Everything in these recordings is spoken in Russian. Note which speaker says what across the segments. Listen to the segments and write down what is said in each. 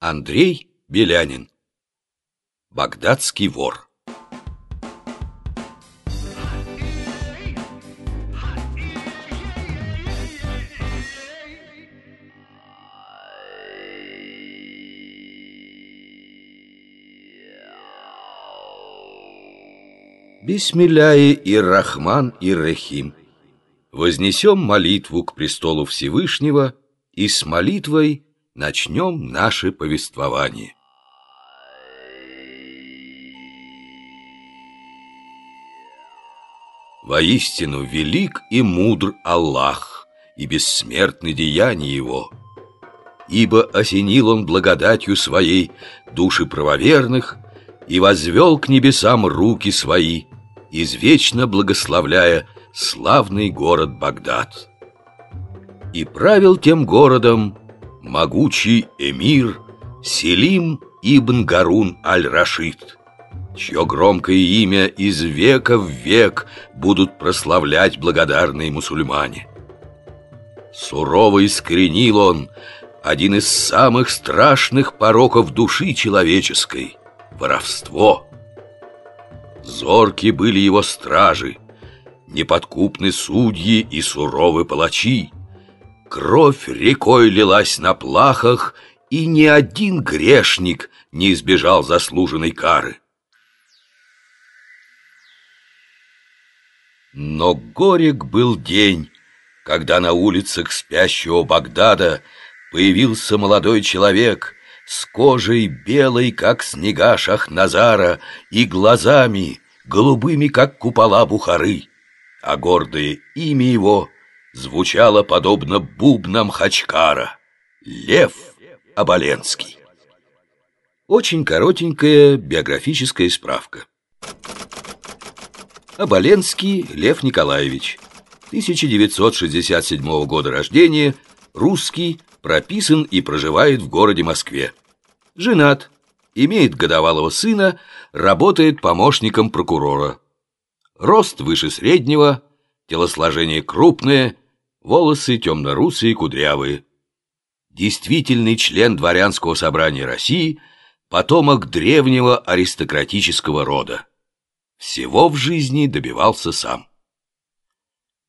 Speaker 1: Андрей Белянин. Багдадский вор. Бисмилляи и Рахман и Рахим. Вознесем молитву к престолу Всевышнего И с молитвой начнем наше повествование. Воистину велик и мудр Аллах, и бессмертны деяния Его. Ибо осенил Он благодатью Своей души правоверных и возвел к небесам руки Свои, извечно благословляя славный город Багдад. И правил тем городом могучий эмир Селим ибн Гарун аль-Рашид, чье громкое имя из века в век будут прославлять благодарные мусульмане. Сурово искоренил он один из самых страшных пороков души человеческой — воровство. Зорки были его стражи, неподкупны судьи и суровы палачи, Кровь рекой лилась на плахах, и ни один грешник не избежал заслуженной кары. Но горек был день, когда на улицах спящего Багдада появился молодой человек с кожей белой, как снега Шахназара, и глазами голубыми, как купола Бухары, а гордое имя его — звучало подобно бубнам Хачкара. Лев Оболенский. Очень коротенькая биографическая справка. Оболенский Лев Николаевич, 1967 года рождения, русский, прописан и проживает в городе Москве. Женат, имеет годовалого сына, работает помощником прокурора. Рост выше среднего, телосложение крупное, волосы темно-русые, кудрявые. Действительный член дворянского собрания России, потомок древнего аристократического рода. Всего в жизни добивался сам.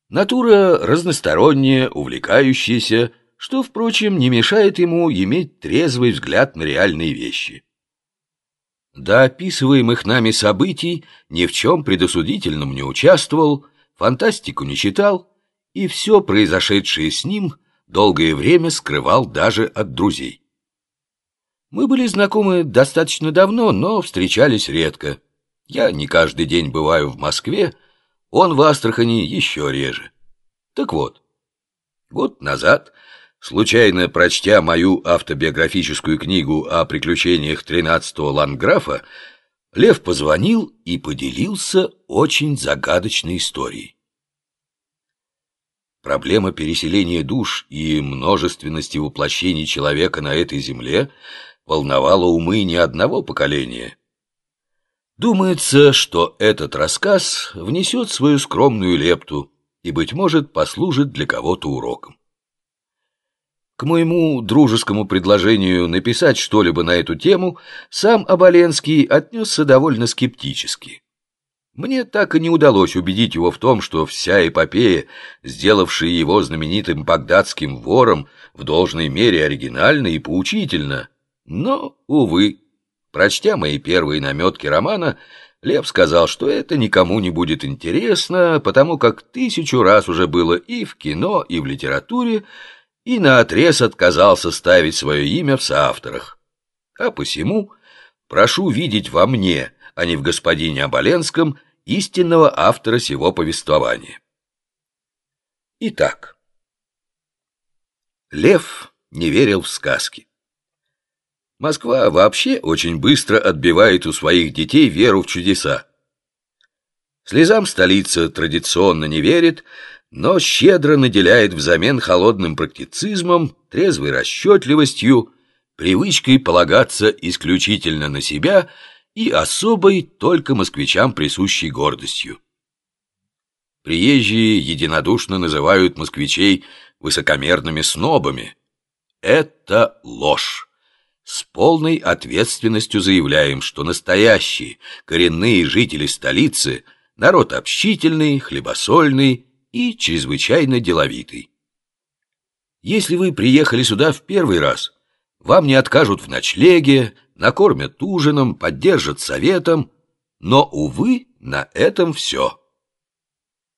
Speaker 1: Натура разносторонняя, увлекающаяся, что, впрочем, не мешает ему иметь трезвый взгляд на реальные вещи. До описываемых нами событий ни в чем предосудительном не участвовал, фантастику не читал, и все произошедшее с ним долгое время скрывал даже от друзей. Мы были знакомы достаточно давно, но встречались редко. Я не каждый день бываю в Москве, он в Астрахани еще реже. Так вот, год назад, случайно прочтя мою автобиографическую книгу о приключениях тринадцатого ландграфа, Лев позвонил и поделился очень загадочной историей. Проблема переселения душ и множественности воплощений человека на этой земле волновала умы не одного поколения. Думается, что этот рассказ внесет свою скромную лепту и, быть может, послужит для кого-то уроком. К моему дружескому предложению написать что-либо на эту тему сам Оболенский отнесся довольно скептически. Мне так и не удалось убедить его в том, что вся эпопея, сделавшая его знаменитым багдадским вором, в должной мере оригинальна и поучительна. Но, увы, прочтя мои первые наметки романа, Лев сказал, что это никому не будет интересно, потому как тысячу раз уже было и в кино, и в литературе, и наотрез отказался ставить свое имя в соавторах. А посему прошу видеть во мне, а не в господине Оболенском, истинного автора сего повествования. Итак, Лев не верил в сказки. Москва вообще очень быстро отбивает у своих детей веру в чудеса. Слезам столица традиционно не верит, но щедро наделяет взамен холодным практицизмом, трезвой расчетливостью, привычкой полагаться исключительно на себя и особой только москвичам присущей гордостью. Приезжие единодушно называют москвичей высокомерными снобами. Это ложь. Спор полной ответственностью заявляем, что настоящие коренные жители столицы – народ общительный, хлебосольный и чрезвычайно деловитый. Если вы приехали сюда в первый раз, вам не откажут в ночлеге, накормят ужином, поддержат советом, но, увы, на этом все.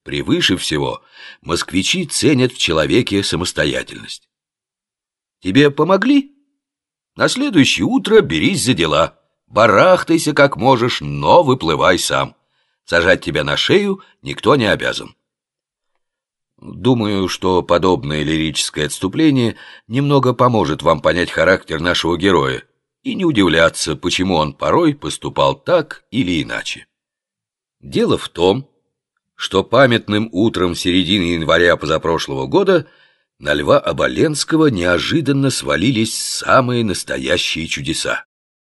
Speaker 1: Превыше всего, москвичи ценят в человеке самостоятельность. Тебе помогли? На следующее утро берись за дела. Барахтайся как можешь, но выплывай сам. Сажать тебя на шею никто не обязан. Думаю, что подобное лирическое отступление немного поможет вам понять характер нашего героя и не удивляться, почему он порой поступал так или иначе. Дело в том, что памятным утром середины января позапрошлого года на Льва Оболенского неожиданно свалились самые настоящие чудеса.